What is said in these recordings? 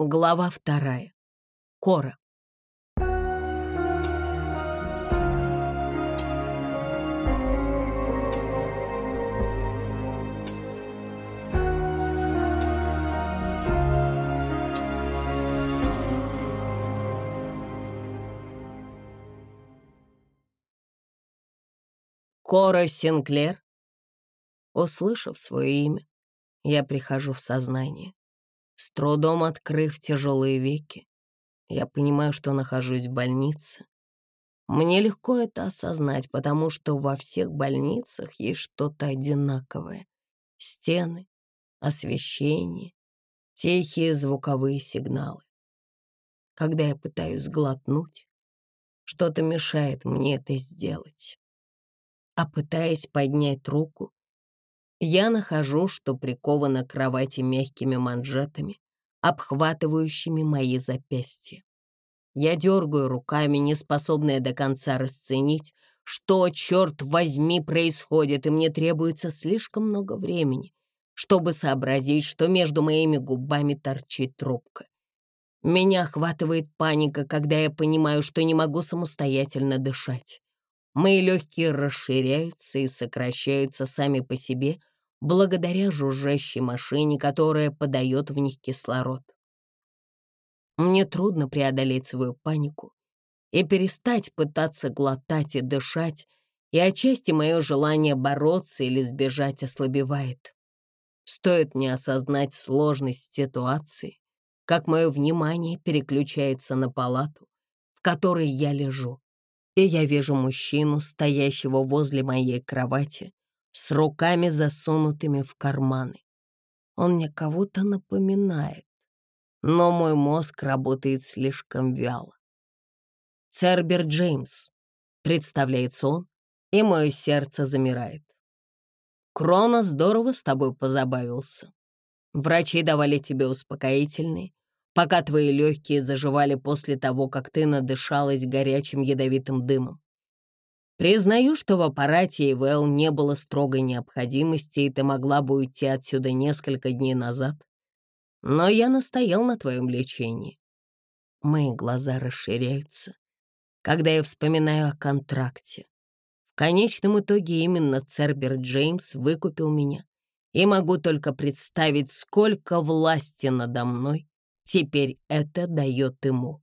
Глава вторая. Кора. Кора Синклер. Услышав свое имя, я прихожу в сознание. С трудом открыв тяжелые веки, я понимаю, что нахожусь в больнице. Мне легко это осознать, потому что во всех больницах есть что-то одинаковое. Стены, освещение, тихие звуковые сигналы. Когда я пытаюсь глотнуть, что-то мешает мне это сделать. А пытаясь поднять руку, я нахожу, что прикована к кровати мягкими манжетами, обхватывающими мои запястья. Я дергаю руками, не способная до конца расценить, что, черт возьми, происходит, и мне требуется слишком много времени, чтобы сообразить, что между моими губами торчит трубка. Меня охватывает паника, когда я понимаю, что не могу самостоятельно дышать. Мои легкие расширяются и сокращаются сами по себе благодаря жужжащей машине, которая подает в них кислород. Мне трудно преодолеть свою панику и перестать пытаться глотать и дышать, и отчасти мое желание бороться или сбежать ослабевает. Стоит мне осознать сложность ситуации, как мое внимание переключается на палату, в которой я лежу и я вижу мужчину, стоящего возле моей кровати, с руками засунутыми в карманы. Он мне кого-то напоминает, но мой мозг работает слишком вяло. Цербер Джеймс, представляется он, и мое сердце замирает. Крона здорово с тобой позабавился. Врачи давали тебе успокоительные, пока твои легкие заживали после того, как ты надышалась горячим ядовитым дымом. Признаю, что в аппарате ИВЛ не было строгой необходимости, и ты могла бы уйти отсюда несколько дней назад. Но я настоял на твоем лечении. Мои глаза расширяются, когда я вспоминаю о контракте. В конечном итоге именно Цербер Джеймс выкупил меня, и могу только представить, сколько власти надо мной Теперь это дает ему.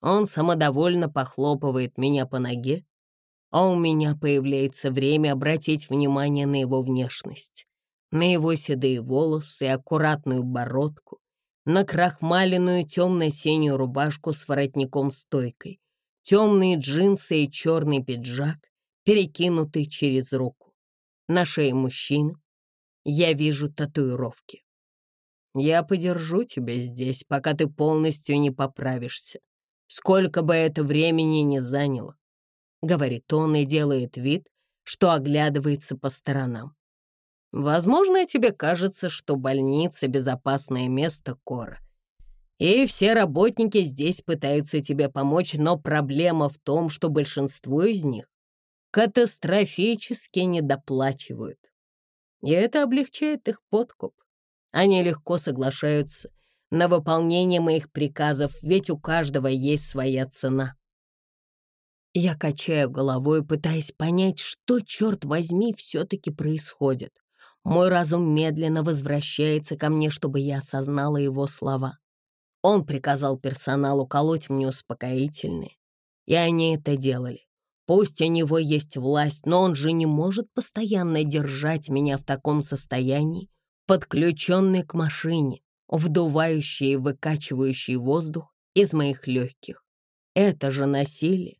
Он самодовольно похлопывает меня по ноге, а у меня появляется время обратить внимание на его внешность, на его седые волосы и аккуратную бородку, на крахмаленную темно-синюю рубашку с воротником-стойкой, темные джинсы и черный пиджак, перекинутый через руку. На шее мужчины я вижу татуировки. Я подержу тебя здесь, пока ты полностью не поправишься. Сколько бы это времени ни заняло, — говорит он и делает вид, что оглядывается по сторонам. Возможно, тебе кажется, что больница — безопасное место, Кора. И все работники здесь пытаются тебе помочь, но проблема в том, что большинство из них катастрофически недоплачивают. И это облегчает их подкуп. Они легко соглашаются на выполнение моих приказов, ведь у каждого есть своя цена. Я качаю головой, пытаясь понять, что, черт возьми, все-таки происходит. Мой разум медленно возвращается ко мне, чтобы я осознала его слова. Он приказал персоналу колоть мне успокоительные, и они это делали. Пусть у него есть власть, но он же не может постоянно держать меня в таком состоянии, подключенный к машине, вдувающий и выкачивающий воздух из моих легких. Это же насилие,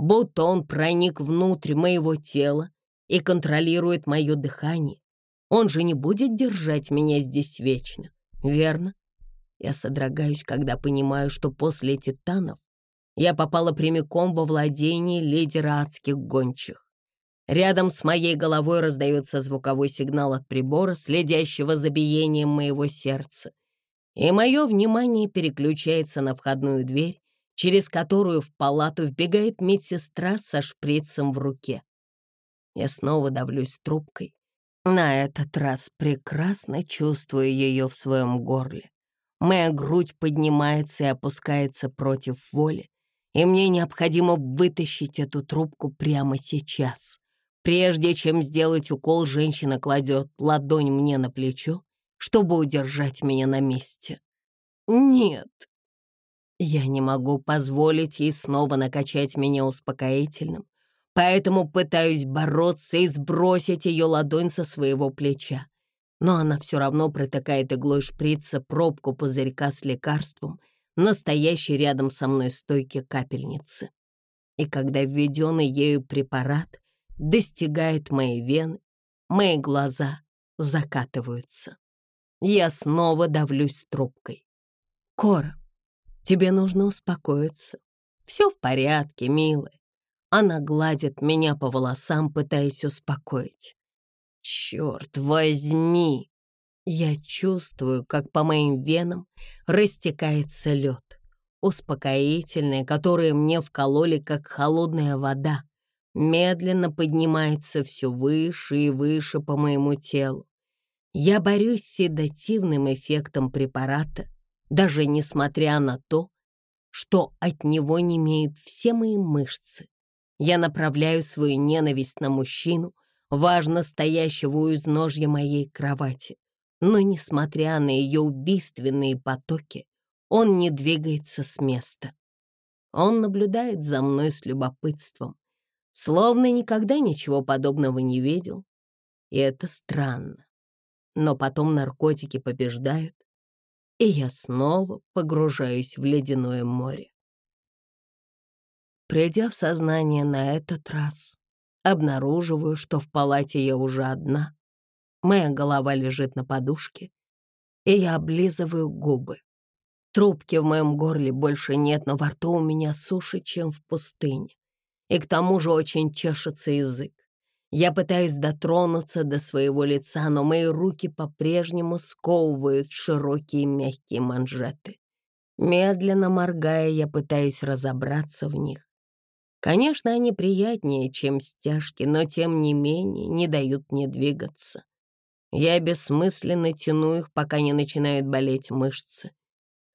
будто он проник внутрь моего тела и контролирует мое дыхание. Он же не будет держать меня здесь вечно, верно? Я содрогаюсь, когда понимаю, что после титанов я попала прямиком во владение лидера адских гончих. Рядом с моей головой раздается звуковой сигнал от прибора, следящего за биением моего сердца. И мое внимание переключается на входную дверь, через которую в палату вбегает медсестра со шприцем в руке. Я снова давлюсь трубкой. На этот раз прекрасно чувствую ее в своем горле. Моя грудь поднимается и опускается против воли, и мне необходимо вытащить эту трубку прямо сейчас. Прежде чем сделать укол, женщина кладет ладонь мне на плечо, чтобы удержать меня на месте. Нет, я не могу позволить ей снова накачать меня успокоительным, поэтому пытаюсь бороться и сбросить ее ладонь со своего плеча но она все равно протыкает иглой шприца пробку пузырька с лекарством, настоящей рядом со мной стойки капельницы. И когда введенный ею препарат достигает моей вены, мои глаза закатываются. Я снова давлюсь трубкой. «Кора, тебе нужно успокоиться. Все в порядке, милая». Она гладит меня по волосам, пытаясь успокоить. Черт возьми! Я чувствую, как по моим венам растекается лед. Успокоительное, которое мне вкололи, как холодная вода, медленно поднимается все выше и выше по моему телу. Я борюсь с седативным эффектом препарата, даже несмотря на то, что от него не имеют все мои мышцы. Я направляю свою ненависть на мужчину, важно стоящего у изножья моей кровати. Но, несмотря на ее убийственные потоки, он не двигается с места. Он наблюдает за мной с любопытством, словно никогда ничего подобного не видел. И это странно. Но потом наркотики побеждают, и я снова погружаюсь в ледяное море. Придя в сознание на этот раз, Обнаруживаю, что в палате я уже одна. Моя голова лежит на подушке, и я облизываю губы. Трубки в моем горле больше нет, но во рту у меня суше, чем в пустыне. И к тому же очень чешется язык. Я пытаюсь дотронуться до своего лица, но мои руки по-прежнему сковывают широкие мягкие манжеты. Медленно моргая, я пытаюсь разобраться в них. Конечно, они приятнее, чем стяжки, но тем не менее не дают мне двигаться. Я бессмысленно тяну их, пока не начинают болеть мышцы.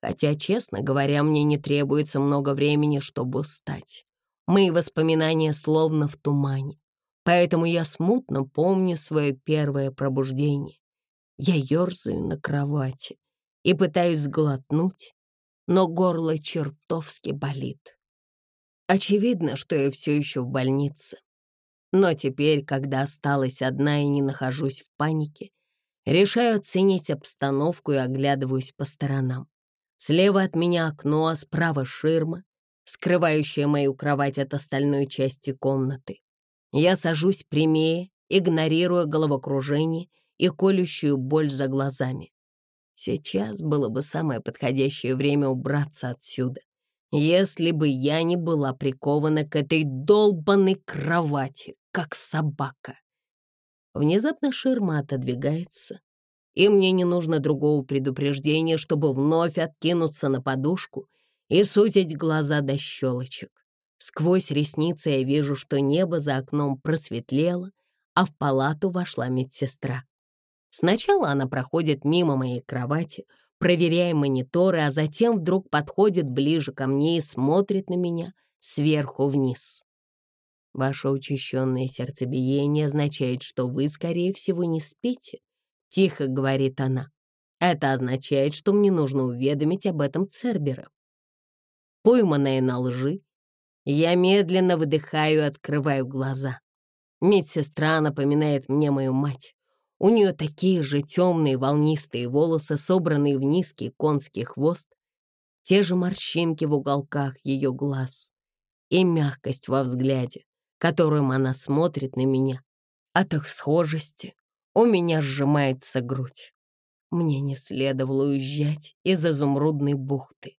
Хотя, честно говоря, мне не требуется много времени, чтобы устать. Мои воспоминания словно в тумане, поэтому я смутно помню свое первое пробуждение. Я ерзаю на кровати и пытаюсь сглотнуть, но горло чертовски болит. Очевидно, что я все еще в больнице. Но теперь, когда осталась одна и не нахожусь в панике, решаю оценить обстановку и оглядываюсь по сторонам. Слева от меня окно, а справа ширма, скрывающая мою кровать от остальной части комнаты. Я сажусь прямее, игнорируя головокружение и колющую боль за глазами. Сейчас было бы самое подходящее время убраться отсюда если бы я не была прикована к этой долбанной кровати, как собака. Внезапно ширма отодвигается, и мне не нужно другого предупреждения, чтобы вновь откинуться на подушку и сузить глаза до щелочек. Сквозь ресницы я вижу, что небо за окном просветлело, а в палату вошла медсестра. Сначала она проходит мимо моей кровати, проверяя мониторы, а затем вдруг подходит ближе ко мне и смотрит на меня сверху вниз. Ваше учащенное сердцебиение означает, что вы, скорее всего, не спите, — тихо говорит она. Это означает, что мне нужно уведомить об этом Цербера. Пойманная на лжи, я медленно выдыхаю и открываю глаза. Медсестра напоминает мне мою мать. У нее такие же темные волнистые волосы, собранные в низкий конский хвост, те же морщинки в уголках ее глаз и мягкость во взгляде, которым она смотрит на меня. От их схожести у меня сжимается грудь. Мне не следовало уезжать из изумрудной бухты.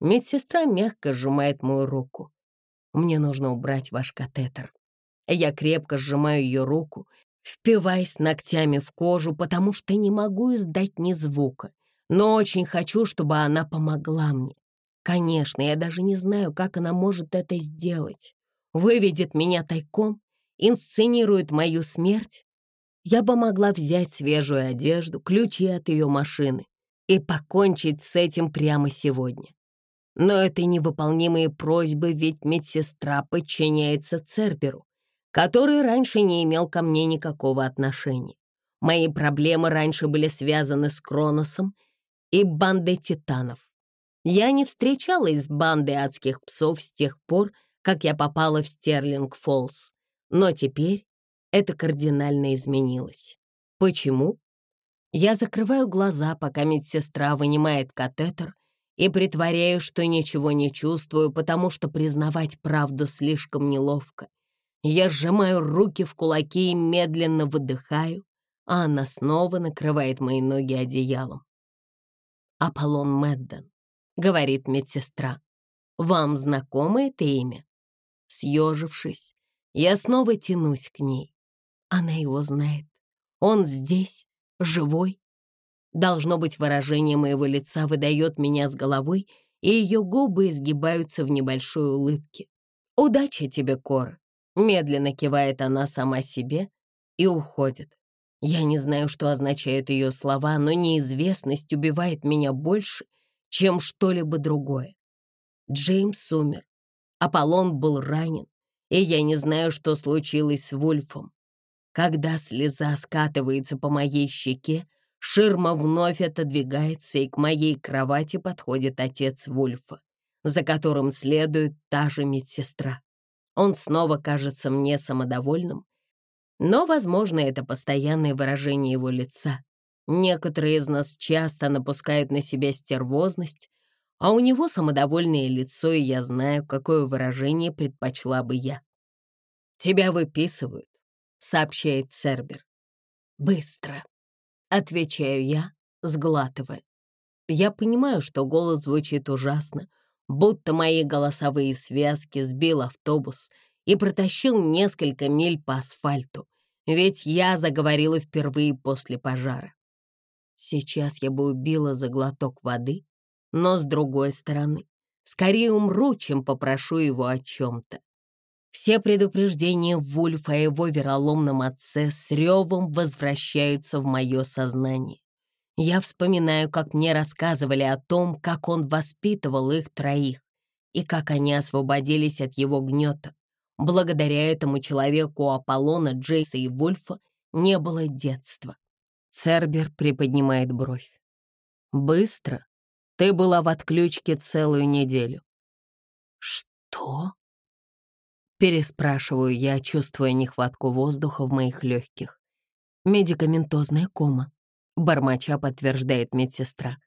Медсестра мягко сжимает мою руку. Мне нужно убрать ваш катетер. Я крепко сжимаю ее руку впиваясь ногтями в кожу, потому что не могу издать ни звука, но очень хочу, чтобы она помогла мне. Конечно, я даже не знаю, как она может это сделать. Выведет меня тайком, инсценирует мою смерть. Я бы могла взять свежую одежду, ключи от ее машины и покончить с этим прямо сегодня. Но это невыполнимые просьбы, ведь медсестра подчиняется Церберу, который раньше не имел ко мне никакого отношения. Мои проблемы раньше были связаны с Кроносом и бандой титанов. Я не встречалась с бандой адских псов с тех пор, как я попала в Стерлинг-Фоллс, но теперь это кардинально изменилось. Почему? Я закрываю глаза, пока медсестра вынимает катетер и притворяю, что ничего не чувствую, потому что признавать правду слишком неловко. Я сжимаю руки в кулаки и медленно выдыхаю, а она снова накрывает мои ноги одеялом. «Аполлон Медден», — говорит медсестра. «Вам знакомо это имя?» Съежившись, я снова тянусь к ней. Она его знает. Он здесь, живой. Должно быть, выражение моего лица выдает меня с головой, и ее губы изгибаются в небольшой улыбке. «Удачи тебе, Кора!» Медленно кивает она сама себе и уходит. Я не знаю, что означают ее слова, но неизвестность убивает меня больше, чем что-либо другое. Джеймс умер. Аполлон был ранен, и я не знаю, что случилось с Вульфом. Когда слеза скатывается по моей щеке, ширма вновь отодвигается, и к моей кровати подходит отец Вульфа, за которым следует та же медсестра. Он снова кажется мне самодовольным, но, возможно, это постоянное выражение его лица. Некоторые из нас часто напускают на себя стервозность, а у него самодовольное лицо, и я знаю, какое выражение предпочла бы я. «Тебя выписывают», — сообщает Цербер. «Быстро», — отвечаю я, сглатывая. Я понимаю, что голос звучит ужасно, будто мои голосовые связки сбил автобус и протащил несколько миль по асфальту, ведь я заговорила впервые после пожара. Сейчас я бы убила за глоток воды, но с другой стороны, скорее умру, чем попрошу его о чем-то. Все предупреждения Вульфа о его вероломном отце с ревом возвращаются в мое сознание. Я вспоминаю, как мне рассказывали о том, как он воспитывал их троих и как они освободились от его гнета. Благодаря этому человеку Аполлона, Джейса и Вульфа не было детства. Цербер приподнимает бровь. «Быстро? Ты была в отключке целую неделю». «Что?» Переспрашиваю я, чувствуя нехватку воздуха в моих легких. «Медикаментозная кома», — бормоча подтверждает медсестра.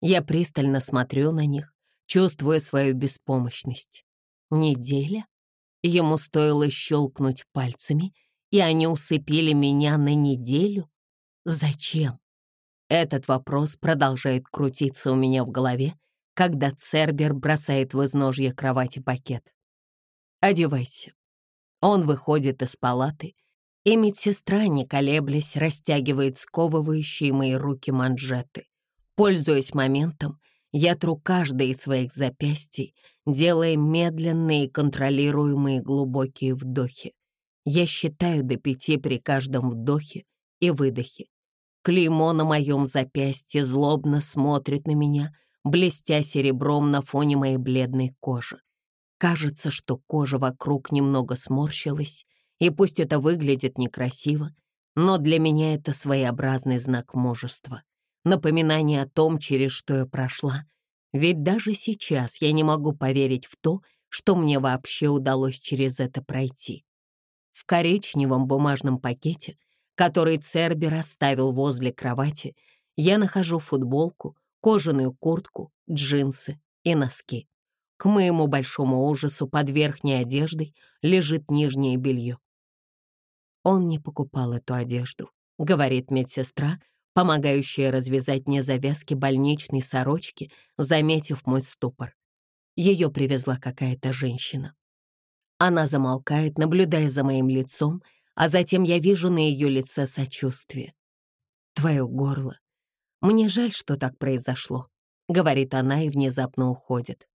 Я пристально смотрю на них, чувствуя свою беспомощность. «Неделя?» Ему стоило щелкнуть пальцами, и они усыпили меня на неделю? Зачем? Этот вопрос продолжает крутиться у меня в голове, когда Цербер бросает в изножье кровати пакет. «Одевайся». Он выходит из палаты, и медсестра, не колеблясь, растягивает сковывающие мои руки манжеты. Пользуясь моментом, я тру каждое из своих запястий, делая медленные контролируемые глубокие вдохи. Я считаю до пяти при каждом вдохе и выдохе. Клеймо на моем запястье злобно смотрит на меня, блестя серебром на фоне моей бледной кожи. Кажется, что кожа вокруг немного сморщилась, и пусть это выглядит некрасиво, но для меня это своеобразный знак мужества напоминание о том, через что я прошла. Ведь даже сейчас я не могу поверить в то, что мне вообще удалось через это пройти. В коричневом бумажном пакете, который Цербер оставил возле кровати, я нахожу футболку, кожаную куртку, джинсы и носки. К моему большому ужасу под верхней одеждой лежит нижнее белье. Он не покупал эту одежду, говорит медсестра, помогающая развязать мне завязки больничной сорочки, заметив мой ступор. Ее привезла какая-то женщина. Она замолкает, наблюдая за моим лицом, а затем я вижу на ее лице сочувствие. «Твое горло. Мне жаль, что так произошло», — говорит она и внезапно уходит.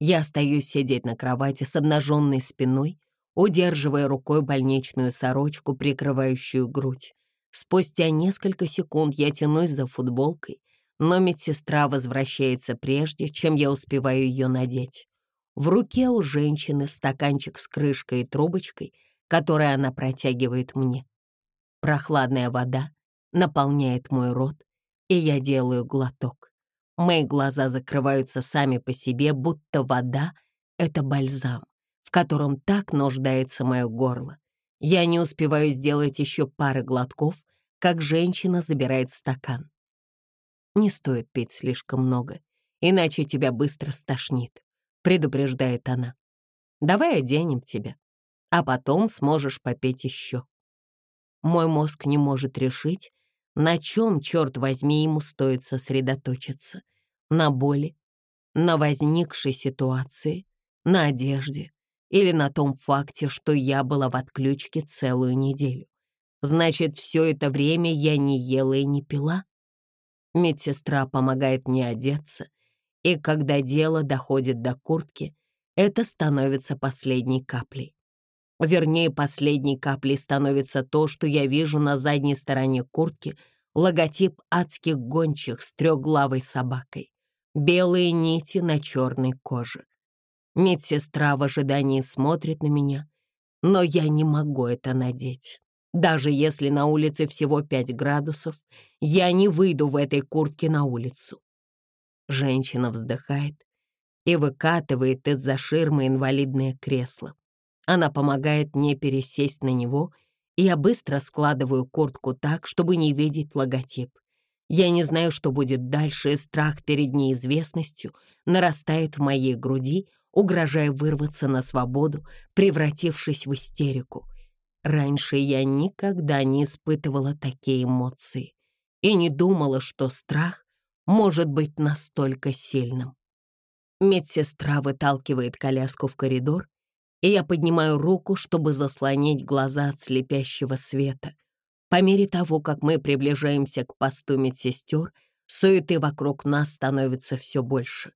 Я остаюсь сидеть на кровати с обнаженной спиной, удерживая рукой больничную сорочку, прикрывающую грудь. Спустя несколько секунд я тянусь за футболкой, но медсестра возвращается прежде, чем я успеваю ее надеть. В руке у женщины стаканчик с крышкой и трубочкой, который она протягивает мне. Прохладная вода наполняет мой рот, и я делаю глоток. Мои глаза закрываются сами по себе, будто вода — это бальзам, в котором так нуждается мое горло. Я не успеваю сделать еще пары глотков, как женщина забирает стакан. Не стоит пить слишком много, иначе тебя быстро стошнит, предупреждает она. Давай оденем тебя, а потом сможешь попить еще. Мой мозг не может решить, на чем, черт возьми, ему стоит сосредоточиться. На боли, на возникшей ситуации, на одежде или на том факте, что я была в отключке целую неделю. Значит, все это время я не ела и не пила? Медсестра помогает мне одеться, и когда дело доходит до куртки, это становится последней каплей. Вернее, последней каплей становится то, что я вижу на задней стороне куртки логотип адских гончих с трехглавой собакой. Белые нити на черной коже. Медсестра в ожидании смотрит на меня, но я не могу это надеть. Даже если на улице всего 5 градусов, я не выйду в этой куртке на улицу. Женщина вздыхает и выкатывает из-за ширмы инвалидное кресло. Она помогает мне пересесть на него, и я быстро складываю куртку так, чтобы не видеть логотип. Я не знаю, что будет дальше, и страх перед неизвестностью нарастает в моей груди, угрожая вырваться на свободу, превратившись в истерику. Раньше я никогда не испытывала такие эмоции и не думала, что страх может быть настолько сильным. Медсестра выталкивает коляску в коридор, и я поднимаю руку, чтобы заслонить глаза от слепящего света. По мере того, как мы приближаемся к посту медсестер, суеты вокруг нас становится все больше.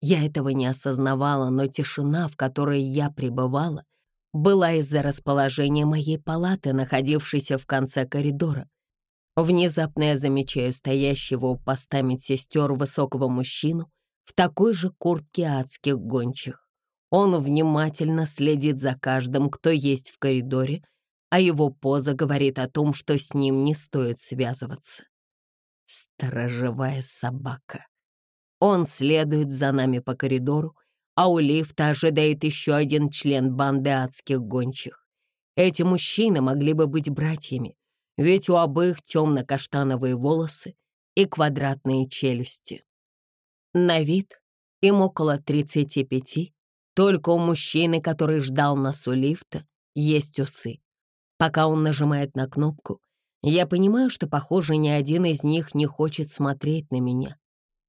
Я этого не осознавала, но тишина, в которой я пребывала, была из-за расположения моей палаты, находившейся в конце коридора. Внезапно я замечаю стоящего у поста медсестер высокого мужчину в такой же куртке адских гончих. Он внимательно следит за каждым, кто есть в коридоре, а его поза говорит о том, что с ним не стоит связываться. Сторожевая собака. Он следует за нами по коридору, а у лифта ожидает еще один член банды адских гончих. Эти мужчины могли бы быть братьями, ведь у обоих темно-каштановые волосы и квадратные челюсти. На вид им около 35, только у мужчины, который ждал нас у лифта, есть усы. Пока он нажимает на кнопку, я понимаю, что, похоже, ни один из них не хочет смотреть на меня.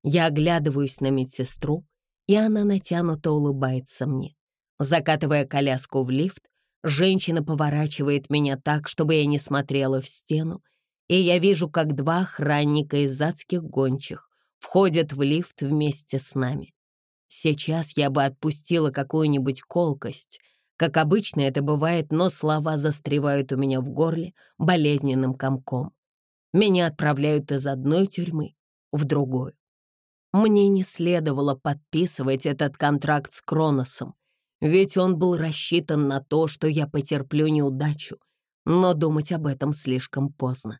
Я оглядываюсь на медсестру, и она натянуто улыбается мне. Закатывая коляску в лифт, женщина поворачивает меня так, чтобы я не смотрела в стену, и я вижу, как два охранника из адских гончих входят в лифт вместе с нами. Сейчас я бы отпустила какую-нибудь колкость, как обычно это бывает, но слова застревают у меня в горле болезненным комком. Меня отправляют из одной тюрьмы в другую. Мне не следовало подписывать этот контракт с Кроносом, ведь он был рассчитан на то, что я потерплю неудачу, но думать об этом слишком поздно.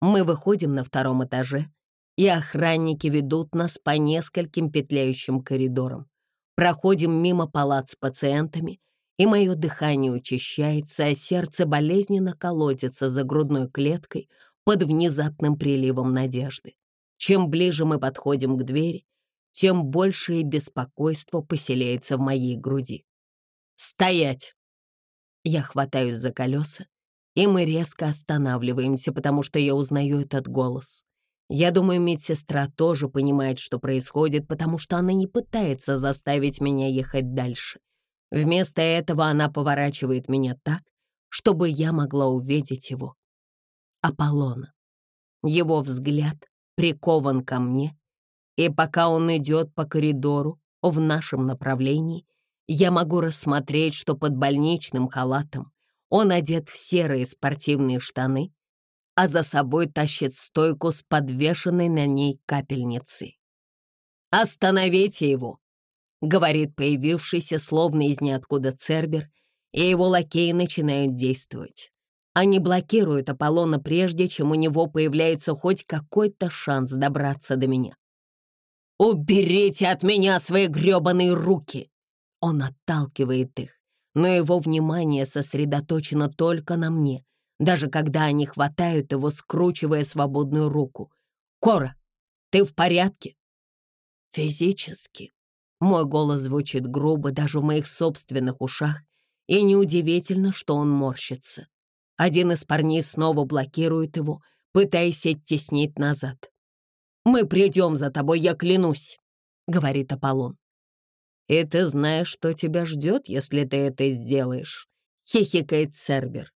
Мы выходим на втором этаже, и охранники ведут нас по нескольким петляющим коридорам. Проходим мимо палат с пациентами, и мое дыхание учащается, а сердце болезненно колотится за грудной клеткой под внезапным приливом надежды. Чем ближе мы подходим к двери, тем большее беспокойство поселяется в моей груди. «Стоять!» Я хватаюсь за колеса, и мы резко останавливаемся, потому что я узнаю этот голос. Я думаю, медсестра тоже понимает, что происходит, потому что она не пытается заставить меня ехать дальше. Вместо этого она поворачивает меня так, чтобы я могла увидеть его. Аполлона. Его взгляд прикован ко мне, и пока он идет по коридору в нашем направлении, я могу рассмотреть, что под больничным халатом он одет в серые спортивные штаны, а за собой тащит стойку с подвешенной на ней капельницей. «Остановите его!» — говорит появившийся словно из ниоткуда Цербер, и его лакеи начинают действовать. Они блокируют Аполлона прежде, чем у него появляется хоть какой-то шанс добраться до меня. «Уберите от меня свои грёбаные руки!» Он отталкивает их, но его внимание сосредоточено только на мне, даже когда они хватают его, скручивая свободную руку. «Кора, ты в порядке?» «Физически». Мой голос звучит грубо даже в моих собственных ушах, и неудивительно, что он морщится. Один из парней снова блокирует его, пытаясь оттеснить назад. «Мы придем за тобой, я клянусь», — говорит Аполлон. «И ты знаешь, что тебя ждет, если ты это сделаешь», — хихикает Цербер.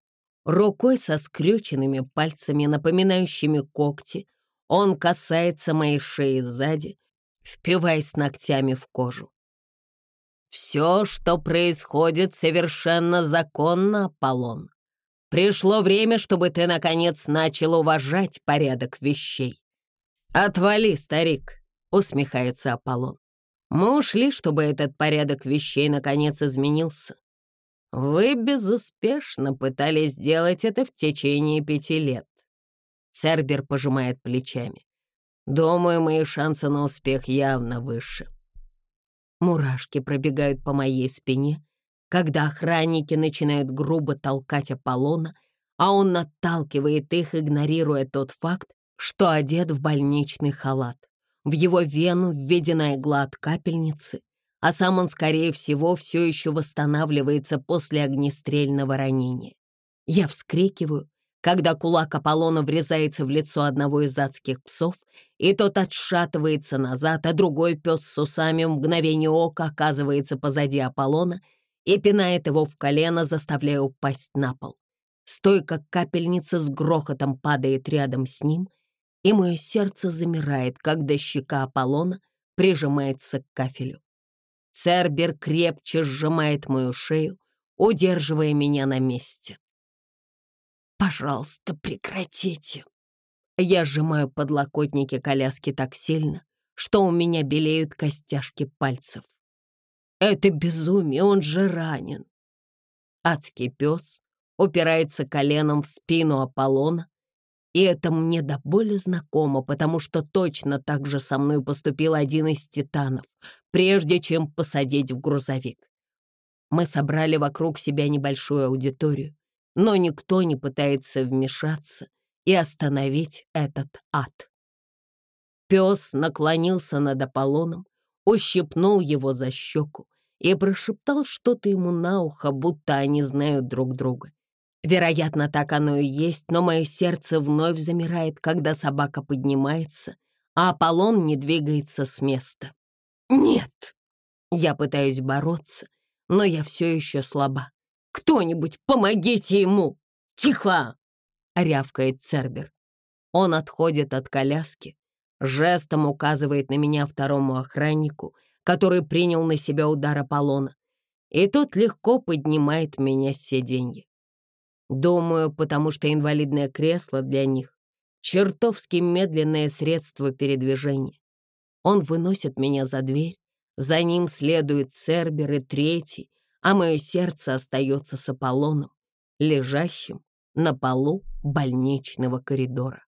Рукой со скрюченными пальцами, напоминающими когти, он касается моей шеи сзади, впиваясь ногтями в кожу. «Все, что происходит, совершенно законно, Аполлон. Пришло время, чтобы ты, наконец, начал уважать порядок вещей». «Отвали, старик», — усмехается Аполлон. Мы ушли, чтобы этот порядок вещей наконец изменился. Вы безуспешно пытались сделать это в течение пяти лет. Цербер пожимает плечами. Думаю, мои шансы на успех явно выше. Мурашки пробегают по моей спине, когда охранники начинают грубо толкать Аполлона, а он отталкивает их, игнорируя тот факт, что одет в больничный халат. В его вену введена игла от капельницы, а сам он, скорее всего, все еще восстанавливается после огнестрельного ранения. Я вскрикиваю, когда кулак Аполлона врезается в лицо одного из адских псов, и тот отшатывается назад, а другой пес с усами в мгновение ока оказывается позади Аполлона и пинает его в колено, заставляя упасть на пол. Стойка капельницы с грохотом падает рядом с ним, и мое сердце замирает, когда щека Аполлона прижимается к кафелю. Цербер крепче сжимает мою шею, удерживая меня на месте. «Пожалуйста, прекратите!» Я сжимаю подлокотники коляски так сильно, что у меня белеют костяшки пальцев. Это безумие, он же ранен. Адский пес упирается коленом в спину Аполлона, и это мне до боли знакомо, потому что точно так же со мной поступил один из титанов, прежде чем посадить в грузовик. Мы собрали вокруг себя небольшую аудиторию, но никто не пытается вмешаться и остановить этот ад. Пес наклонился над Аполлоном, ущипнул его за щеку и прошептал что-то ему на ухо, будто они знают друг друга. Вероятно, так оно и есть, но мое сердце вновь замирает, когда собака поднимается, а Аполлон не двигается с места. Нет! Я пытаюсь бороться, но я все еще слаба. «Кто-нибудь, помогите ему!» «Тихо!» — рявкает Цербер. Он отходит от коляски, жестом указывает на меня второму охраннику, который принял на себя удар Аполлона, и тот легко поднимает меня с сиденья. Думаю, потому что инвалидное кресло для них — чертовски медленное средство передвижения. Он выносит меня за дверь, за ним следует Цербер и третий, а мое сердце остается с Аполлоном, лежащим на полу больничного коридора.